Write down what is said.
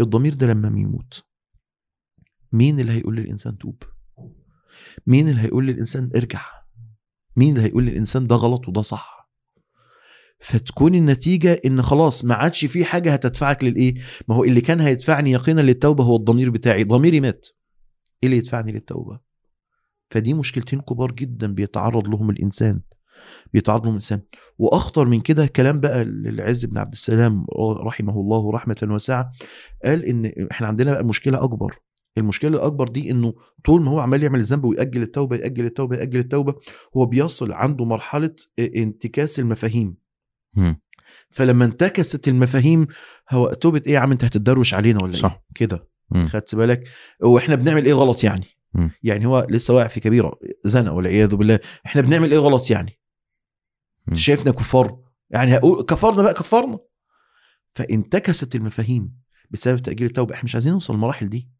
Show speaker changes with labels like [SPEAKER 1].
[SPEAKER 1] الضمير ده لما بيموت مين اللي هيقول للإنسان توب مين اللي هيقول للإنسان ارجع مين اللي هيقول للإنسان ده غلط وده صح فتكون النتيجة إن خلاص ما عادش في حاجة هتدفعك للإيه؟ ما هو اللي كان هيدفعني يقينا للتوبة هو الضمير بتاعي، ضميري مات. إيه اللي يدفعني للتوبة؟ فدي مشكلتين كبار جدا بيتعرض لهم الإنسان. بيتعرض لهم الإنسان. وأخطر من كده كلام بقى للعز بن عبد السلام رحمه الله رحمة واسعة قال إن إحنا عندنا بقى مشكلة أكبر. المشكلة الأكبر دي إنه طول ما هو عمال يعمل الذنب ويأجل التوبة يأجل التوبة يأجل التوبة هو بيصل عنده مرحلة انتكاس المفاهيم. فلما انتكست المفاهيم هو توبة إيه يا عم أنت هتتدروش علينا ولا
[SPEAKER 2] صح.
[SPEAKER 1] إيه كده. خدت بالك وإحنا بنعمل إيه غلط يعني. يعني هو لسه واقع في كبيرة زنا والعياذ بالله إحنا بنعمل إيه غلط يعني. شايفنا كفار. يعني هقول كفرنا بقى كفرنا. فانتكست المفاهيم بسبب تأجيل التوبة. إحنا مش عايزين نوصل للمراحل دي.